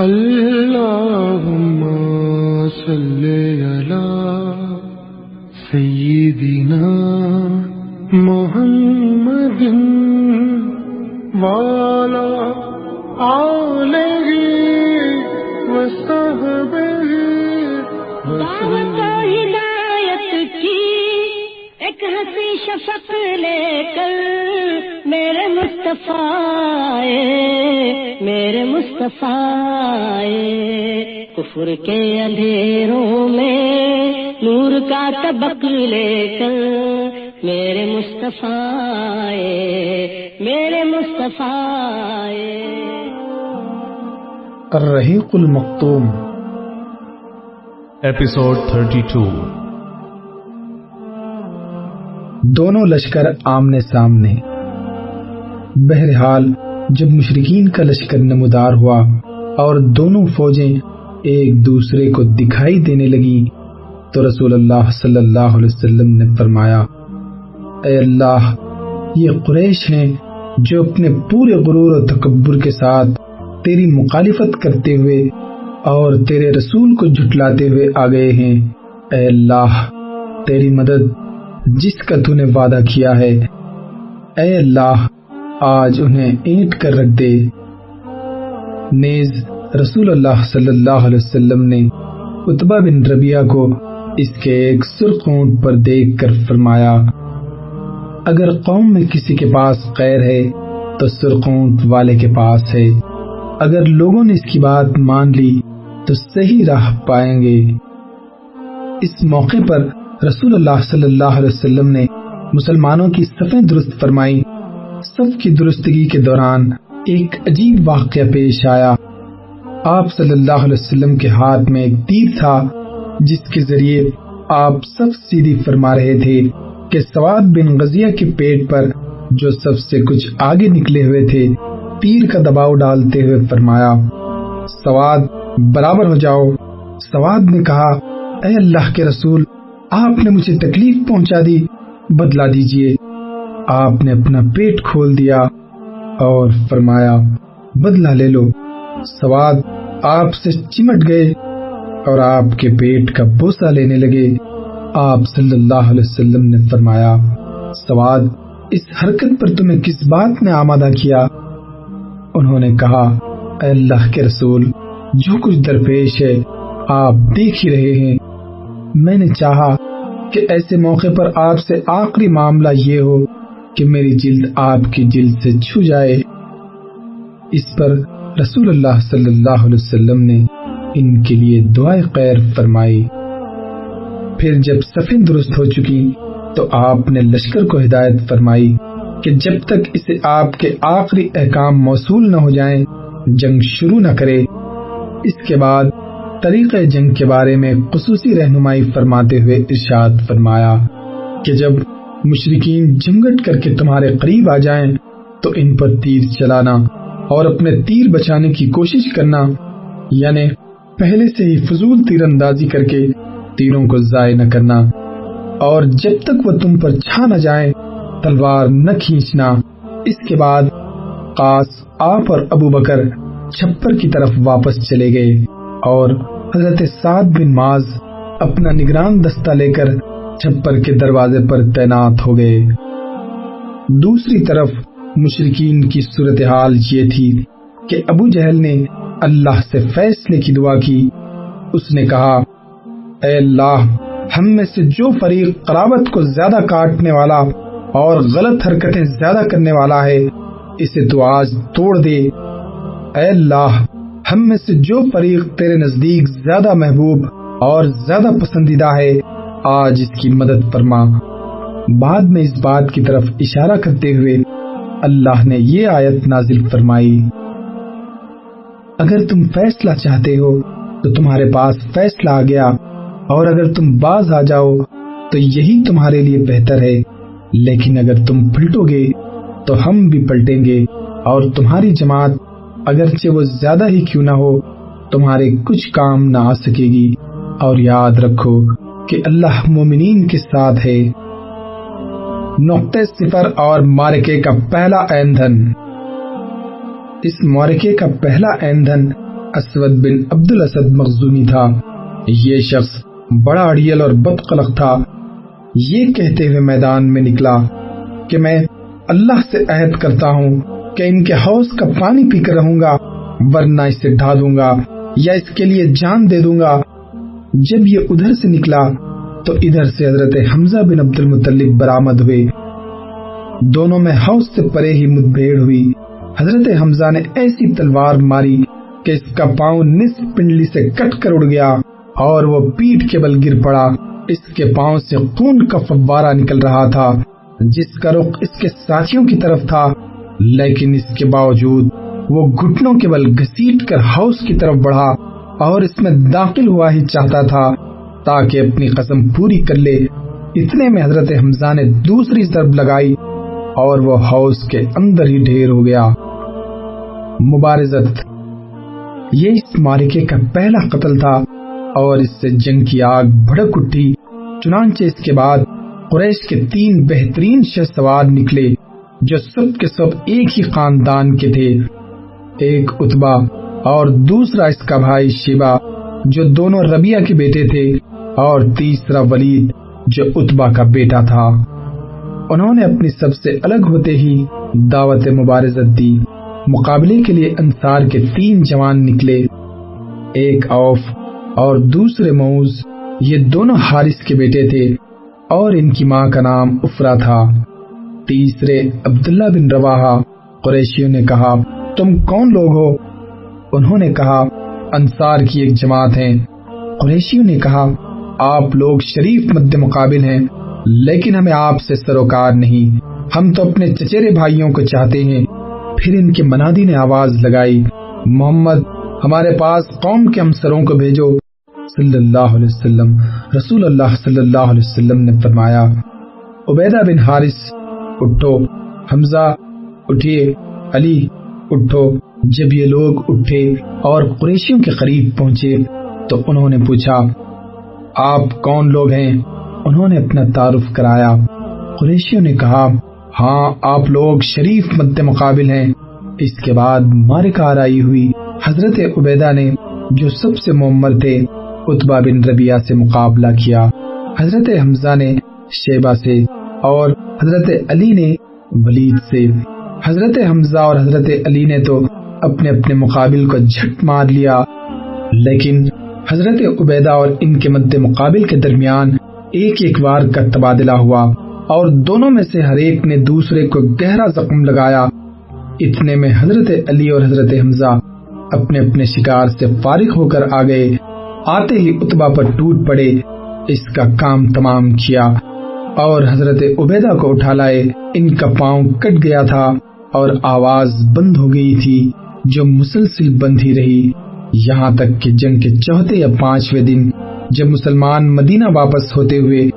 اللهم صل على سيدنا محمد وعلى آله وصحبه دعوت و ہدایت کی ایک ہنسی شفق لے کر میرے مصطفیٰ آئے، میرے مصطفیٰ۔ کفر کے اندھیروں میں نور کا طبق لے کر میرے مصطفیٰ میرے مصطفیٰ۔ الرحیق المختوم ایپیسوڈ 32 دونوں لشکر آمنے سامنے بہرحال جب مشرقین کا لشکر نمودار ہوا اور دونوں فوجیں ایک دوسرے کو دکھائی دینے لگی تو رسول اللہ صلی اللہ علیہ وسلم نے فرمایا، اے اللہ، یہ قریش ہیں جو اپنے پورے غرور و تکبر کے ساتھ تیری مخالفت کرتے ہوئے اور تیرے رسول کو جھٹلاتے ہوئے آ گئے ہیں۔ اے اللہ، تیری مدد جس کا تو نے وعدہ کیا ہے۔ اے اللہ آج انہیں اینٹ کر رکھ دے۔ نیز رسول اللہ صلی اللہ علیہ وسلم نے اتبا بن ربیہ کو اس کے ایک سرخ اونٹ پر دیکھ کر فرمایا، اگر قوم میں کسی کے پاس خیر ہے تو سرخ اونٹ والے کے پاس ہے۔ اگر لوگوں نے اس کی بات مان لی تو صحیح راہ پائیں گے۔ اس موقع پر رسول اللہ صلی اللہ علیہ وسلم نے مسلمانوں کی صفیں درست فرمائی صف کی درستگی کے دوران ایک عجیب واقعہ پیش آیا۔ آپ صلی اللہ علیہ وسلم کے ہاتھ میں ایک تیر تھا، جس کے ذریعے آپ سب سیدھی فرما رہے تھے کہ سواد بن غزیہ کے پیٹ پر جو سب سے کچھ آگے نکلے ہوئے تھے، تیر کا دباؤ ڈالتے ہوئے فرمایا، سواد برابر ہو جاؤ۔ سواد نے کہا، اے اللہ کے رسول، آپ نے مجھے تکلیف پہنچا دی، بدلا دیجیے۔ آپ نے اپنا پیٹ کھول دیا اور فرمایا بدلا لے لو۔ سواد آپ سے چمٹ گئے اور آپ کے پیٹ کا بوسا لینے لگے۔ آپ صلی اللہ علیہ وسلم نے فرمایا، سواد، اس حرکت پر تمہیں کس بات نے آمادہ کیا؟ انہوں نے کہا، اے اللہ کے رسول، جو کچھ درپیش ہے، آپ دیکھ ہی رہے ہیں۔ میں نے چاہا کہ ایسے موقع پر آپ سے آخری معاملہ یہ ہو۔ کہ میری جلد آپ کی جلد سے چھو جائے۔ اس پر رسول اللہ صلی اللہ علیہ وسلم نے ان کے لیے دعائیں خیر فرمائی۔ پھر جب سفیں درست ہو چکی تو آپ نے لشکر کو ہدایت فرمائی کہ جب تک اسے آپ کے آخری احکام موصول نہ ہو جائیں، جنگ شروع نہ کرے۔ اس کے بعد طریقہ جنگ کے بارے میں خصوصی رہنمائی فرماتے ہوئے ارشاد فرمایا کہ جب مشرقین جمگٹ کر کے تمہارے قریب آ جائیں، تو ان پر تیر چلانا اور اپنے تیر بچانے کی کوشش کرنا یعنی پہلے سے ہی فضول تیر اندازی کر کے تیروں کو ضائع نہ کرنا۔ اور جب تک وہ تم پر چھا نہ جائیں، تلوار نہ کھینچنا۔ اس کے بعد قاس آپ اور ابو بکر چھپر کی طرف واپس چلے گئے اور حضرت سعد بن ماز اپنا نگران دستہ لے کر چھپر کے دروازے پر تعینات ہو گئے۔ دوسری طرف مشرقین کی صورتحال یہ تھی کہ ابو جہل نے اللہ سے فیصلے کی دعا کی۔ اس نے کہا، اے اللہ، ہم میں سے جو فریق قرابت کو زیادہ کاٹنے والا اور غلط حرکتیں زیادہ کرنے والا ہے، اسے تو آج توڑ دے۔ اے اللہ، ہم میں سے جو فریق تیرے نزدیک زیادہ محبوب اور زیادہ پسندیدہ ہے آج اس کی مدد فرما۔ بعد میں اس بات کی طرف اشارہ کرتے ہوئے اللہ نے یہ آیت نازل فرمائی۔ اگر تم فیصلہ چاہتے ہو تو تمہارے پاس فیصلہ آ گیا، اور اگر تم باز آ جاؤ تو یہی تمہارے لیے بہتر ہے۔ لیکن اگر تم پلٹو گے تو ہم بھی پلٹیں گے، اور تمہاری جماعت اگرچہ وہ زیادہ ہی کیوں نہ ہو، تمہارے کچھ کام نہ آ سکے گی۔ اور یاد رکھو کہ اللہ مومنین کے ساتھ ہے۔ نقطۂ صفر اور مارکے کا پہلا ایندھن۔ اس مورکے کا پہلا ایندھن اسود بن عبد الاسد مخزومی تھا۔ یہ شخص بڑا اڑیل اور بدقلق تھا۔ یہ کہتے ہوئے میدان میں نکلا کہ میں اللہ سے عہد کرتا ہوں کہ ان کے حوض کا پانی پی کر رہوں گا، ورنہ اسے ڈھا دوں گا یا اس کے لیے جان دے دوں گا۔ جب یہ ادھر سے نکلا تو ادھر سے حضرت حمزہ بن عبد المطلب برآمد ہوئے۔ دونوں میں حوض سے پرے ہی مدبھیڑ ہوئی۔ حضرت حمزہ نے ایسی تلوار ماری کہ اس کا پاؤں نصف پنڈلی سے کٹ کر اڑ گیا اور وہ پیٹ کے بل گر پڑا۔ اس کے پاؤں سے خون کا فوارہ نکل رہا تھا، جس کا رخ اس کے ساتھیوں کی طرف تھا۔ لیکن اس کے باوجود وہ گھٹنوں کے بل گھسیٹ کر ہاؤس کی طرف بڑھا۔ اور اس میں داخل ہوا ہی چاہتا تھا، تاکہ اپنی قسم پوری کر لے۔ اتنے میں حضرت حمزہ نے دوسری ضرب لگائی اور وہ ہاؤس کے اندر ہی ڈھیر ہو گیا۔ مبارزت۔ یہ اس مارکے کا پہلا قتل تھا اور اس سے جنگ کی آگ بھڑک اٹھی۔ چنانچہ اس کے بعد قریش کے تین بہترین شہ سوار نکلے، جو سب کے سب ایک ہی خاندان کے تھے۔ ایک اتبا اور دوسرا اس کا بھائی شیبا جو دونوں ربیہ کے بیٹے تھے، اور تیسرا ولید، جو اتبا کا بیٹا تھا۔ انہوں نے اپنی سب سے الگ ہوتے ہی دعوت مبارزت دی۔ مقابلے کے لیے انصار کے تین جوان نکلے۔ ایک اوف اور دوسرے موز، یہ دونوں حارث کے بیٹے تھے، اور ان کی ماں کا نام افرا تھا۔ تیسرے عبداللہ بن روا قریشیوں نے کہا، تم کون لوگ ہو؟ انہوں نے کہا، انصار کی ایک جماعت ہے قریشیوں نے کہا، آپ لوگ شریف مد مقابل ہیں، لیکن ہمیں آپ سے سروکار نہیں۔ ہم تو اپنے چچیرے بھائیوں کو چاہتے ہیں۔ پھر ان کے منادی نے آواز لگائی، محمد، ہمارے پاس قوم کے ہمسروں کو بھیجو۔ صلی اللہ علیہ وسلم، رسول اللہ صلی اللہ علیہ وسلم نے فرمایا، عبیدہ بن حارث، اٹھو۔ حمزہ، اٹھیے۔ علی، اٹھو۔ جب یہ لوگ اٹھے اور قریشیوں کے قریب پہنچے تو انہوں نے پوچھا، آپ کون لوگ ہیں؟ انہوں نے اپنا تعارف کرایا۔ قریشیوں نے کہا ہاں آپ لوگ شریف مد مقابل ہیں۔ اس کے بعد مارک آرائی ہوئی۔ حضرت عبیدہ نے، جو سب سے معمر تھے اتبا بن ربیہ سے مقابلہ کیا۔ حضرت حمزہ نے شیبہ سے اور حضرت علی نے ولید سے۔ حضرت حمزہ اور حضرت علی نے تو اپنے اپنے مقابل کو جھٹ مار لیا۔ لیکن حضرت عبیدہ اور ان کے مد مقابل کے درمیان ایک ایک بار کا تبادلہ ہوا اور دونوں میں سے ہر ایک نے دوسرے کو گہرا زخم لگایا۔ اتنے میں حضرت علی اور حضرت حمزہ اپنے اپنے شکار سے فارغ ہو کر آ گئے۔ آتے ہی اتبا پر ٹوٹ پڑے۔ اس کا کام تمام کیا اور حضرت عبیدہ کو اٹھا لائے۔ ان کا پاؤں کٹ گیا تھا اور آواز بند ہو گئی تھی۔ جو مسلسل بند ہی رہی۔ یہاں تک کہ جنگ کے چوتھے یا پانچویں دن جب مسلمان مدینہ واپس ہوتے ہوئے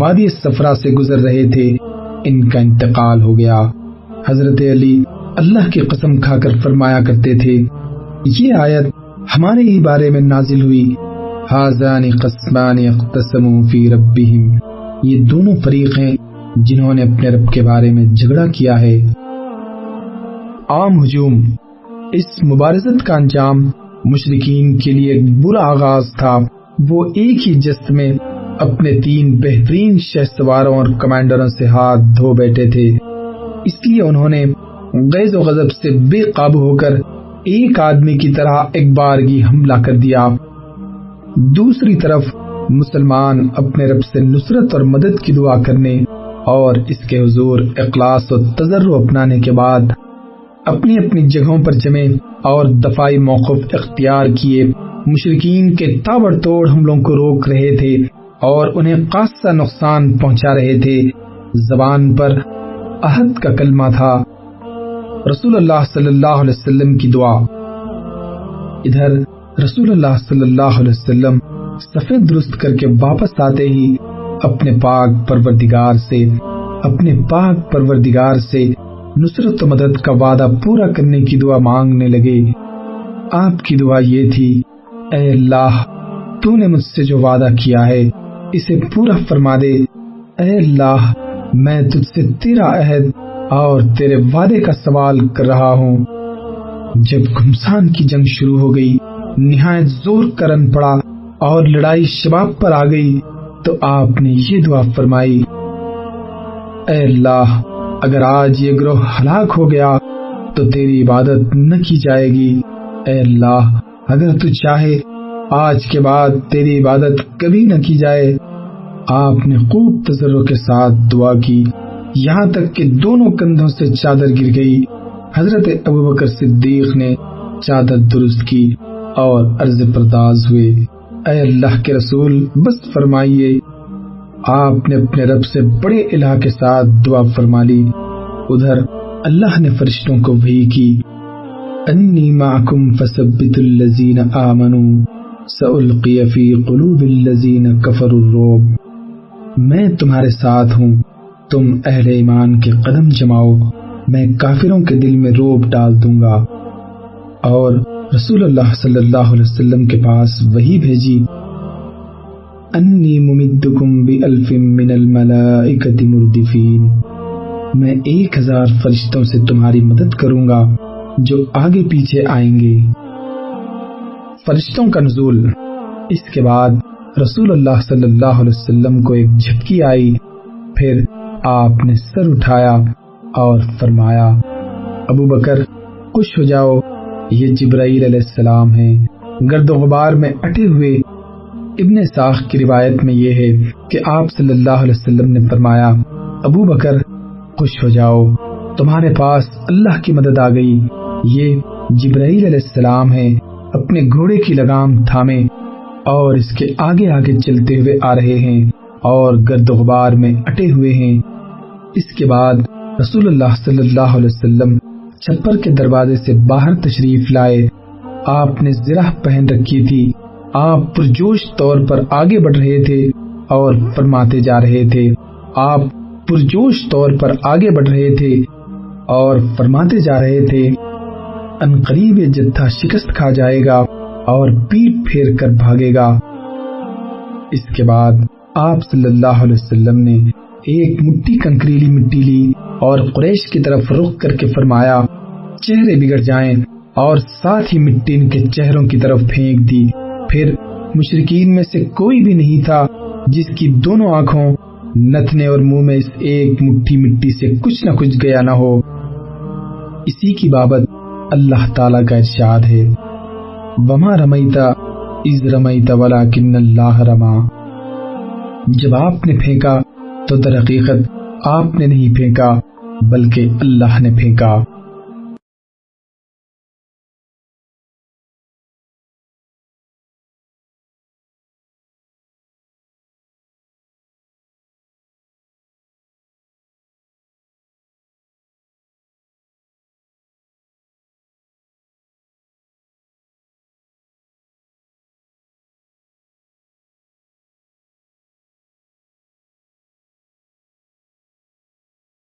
وادی سفرا سے گزر رہے تھے، ان کا انتقال ہو گیا۔ حضرت علی اللہ کی قسم کھا کر فرمایا کرتے تھے، یہ آیت ہمارے ہی بارے میں نازل ہوئی۔ حاضان قسمان اختصموا فی ربہم۔ یہ دونوں فریق ہیں جنہوں نے اپنے رب کے بارے میں جھگڑا کیا ہے۔ عام ہجوم اس مبارزت کا انجام مشرقین کے لیے ایک برا آغاز تھا۔ وہ ایک ہی جست میں اپنے تین بہترین شہ سواروں اور کمانڈروں سے ہاتھ دھو بیٹھے تھے۔ اس لیے انہوں نے غیظ و غضب سے بے قابو ہو کر ایک آدمی کی طرح ایک بارگی حملہ کر دیا۔ دوسری طرف مسلمان اپنے رب سے نصرت اور مدد کی دعا کرنے اور اس کے حضور اخلاص و تجرب اپنانے کے بعد اپنی اپنی جگہوں پر جمے اور دفاعی موقف اختیار کیے۔ مشرقین کے تابڑ توڑ حملوں کو روک رہے تھے اور انہیں خاصا نقصان پہنچا رہے تھے۔ زبان پر عہد کا کلمہ تھا۔ رسول اللہ صلی اللہ علیہ وسلم کی دعا۔ ادھر رسول اللہ صلی اللہ علیہ وسلم سفید درست کر کے واپس آتے ہی اپنے پاک پروردگار سے، اپنے پاک پروردگار سے نصرت و مدد کا وعدہ پورا کرنے کی دعا مانگنے لگے۔ آپ کی دعا یہ تھی، اے اللہ، تو نے مجھ سے جو وعدہ کیا ہے، اسے پورا فرما دے۔ اے اللہ، میں تجھ سے تیرا عہد اور تیرے وعدے کا سوال کر رہا ہوں۔ جب گمسان کی جنگ شروع ہو گئی، نہایت زور کرن پڑا اور لڑائی شباب پر آ گئی، تو آپ نے یہ دعا فرمائی۔ اے اللہ اگر آج یہ گروہ ہلاک ہو گیا تو تیری عبادت نہ کی جائے گی۔ اے اللہ، اگر تو چاہے، آج کے بعد تیری عبادت کبھی نہ کی جائے۔ آپ نے خوب تجربوں کے ساتھ دعا کی۔ یہاں تک کہ دونوں کندھوں سے چادر گر گئی۔ حضرت ابو بکر صدیق نے چادر درست کی اور عرض پرداز ہوئے۔ اے اللہ کے رسول، بس فرمائیے، آپ نے اپنے رب سے بڑے الہ کے ساتھ دعا فرما لی۔ ادھر اللہ نے فرشتوں کو بھی کی۔ انی معکم فثبت الذین آمنوا سألقی فی قلوب الذین کفروا الروب میں تمہارے ساتھ ہوں، تم اہل ایمان کے قدم جماؤ، میں کافروں کے دل میں روب ڈال دوں گا۔ اور رسول اللہ صلی اللہ علیہ وسلم کے پاس وہی بھیجی۔ انی ممدکم بالف من الملائکت مردفین۔ میں ایک ہزار فرشتوں سے تمہاری مدد کروں گا، جو آگے پیچھے آئیں گے۔ فرشتوں کا نزول۔ اس کے بعد رسول اللہ صلی اللہ علیہ وسلم کو ایک جھپکی آئی۔ پھر آپ نے سر اٹھایا اور فرمایا، ابو بکر، خوش ہو جاؤ، یہ جبرائیل علیہ السلام ہے گرد و غبار میں اٹے ہوئے۔ ابن ساخ کی روایت میں یہ ہے کہ آپ صلی اللہ علیہ وسلم نے فرمایا، ابو بکر خوش ہو جاؤ۔ تمہارے پاس اللہ کی مدد آ گئی۔ یہ جبرائیل علیہ السلام ہے اپنے گھوڑے کی لگام تھامے اور اس کے آگے آگے چلتے ہوئے آ رہے ہیں اور گرد و غبار میں اٹے ہوئے ہیں۔ اس کے بعد رسول اللہ صلی اللہ علیہ وسلم چھپر کے دروازے سے باہر تشریف لائے۔ آپ نے زرہ پہن رکھی تھی۔ آپ پرجوش طور پر آگے بڑھ رہے تھے اور فرماتے جا رہے تھے۔ آپ پرجوش طور پر آگے بڑھ رہے تھے اور فرماتے جا رہے تھے، ان قریب یہ جتھا شکست کھا جائے گا اور پیٹ پھیر کر بھاگے گا۔ اس کے بعد آپ صلی اللہ علیہ وسلم نے ایک مٹی کنکریلی مٹی لی اور قریش کی طرف رخ کر کے فرمایا، چہرے بگڑ جائیں اور ساتھ ہی مٹی ان کے چہروں کی طرف پھینک دی۔ پھر مشرقین میں سے کوئی بھی نہیں تھا جس کی دونوں آنکھوں نتنے اور منہ میں اس ایک مٹھی مٹی سے کچھ نہ کچھ گیا نہ ہو۔ اسی کی بابت اللہ تعالی کا ارشاد ہے۔ وما رمیتا از رمیتا ولا کن اللہ رما۔ جب آپ نے پھینکا تو در حقیقت آپ نے نہیں پھینکا، بلکہ اللہ نے پھینکا۔